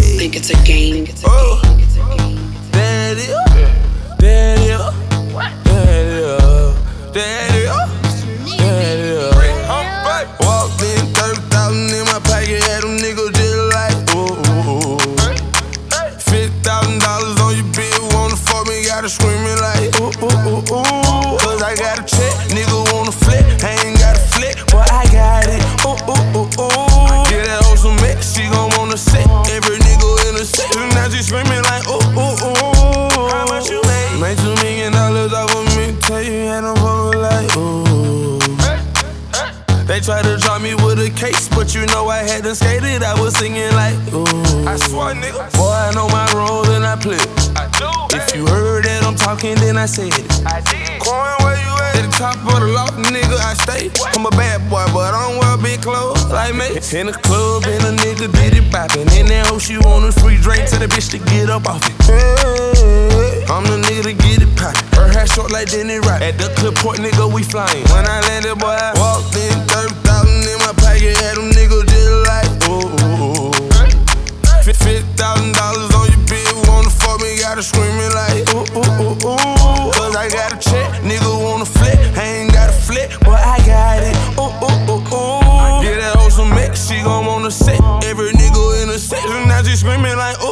Think it's a game. Oh. There Tried to drop me with a case, but you know I hadn't skated. I was singing like, ooh. I swear, nigga. Boy, I know my role and I play. it. I do. If you heard that I'm talking, then I said it. I did. Coin, where you at? At the top of the loft, nigga, I stay. I'm a bad boy, but I don't wear big clothes like me. In the club, and a nigga did it poppin'. In that hoe, she want a free drink, tell the bitch to get up off it. I'm the nigga to get it hair short like Denny Rock. At the clip point, nigga, we flyin'. When I landed, boy, I walked in, 30,000 in my pocket, had them niggas just like, ooh, ooh, ooh. Fifty thousand dollars on your bill, wanna fuck me, gotta screaming like ooh ooh ooh ooh. Cause I got a check, nigga wanna flip, I ain't got a flip, but I got it. Ooh ooh ooh ooh. Get that hoe some mix, she gon' wanna sit. Every nigga in the set, now she screaming like ooh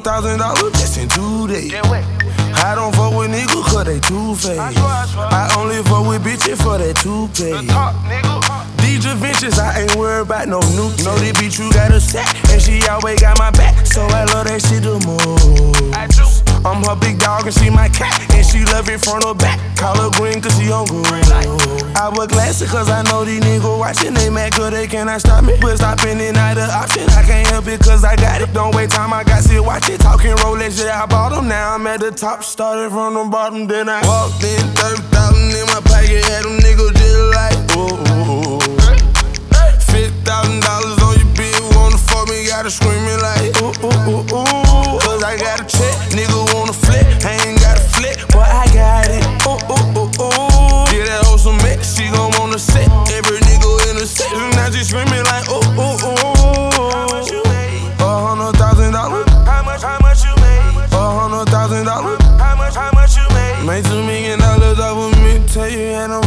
A thousand dollars just in two days. I don't fuck with niggas cause they two faced. I only fuck with bitches for that two pay. Nigga. These Ventures, I ain't worried about no new. Know this bitch you got a set, and she always got my back. So I love that shit the most. I'm her big dog and she my cat, and she love it front or back. Call her green cause she on good. I wear glasses cause I know these niggas watching. They mad cause they cannot stop me. But stopping it not an option. I can't help it cause I got it. Don't wait time, I got Watch it talking Rolex, yeah, I bought them. Now I'm at the top, started from the bottom, then I walked in 30,000 in my pocket, had them niggas just like, ooh. $50,000 on your bill, wanna fuck me, gotta scream it like, ooh, ooh, ooh, ooh. Cause I got a check, nigga wanna flip, I ain't got a flip, but I got it, ooh, ooh, ooh, ooh. Yeah, that hoe some mix, she gon' wanna sit, every nigga in the set, now she screaming thousand dollars. How much, how much you made? Made two million dollars off of me. Tell you, ain't no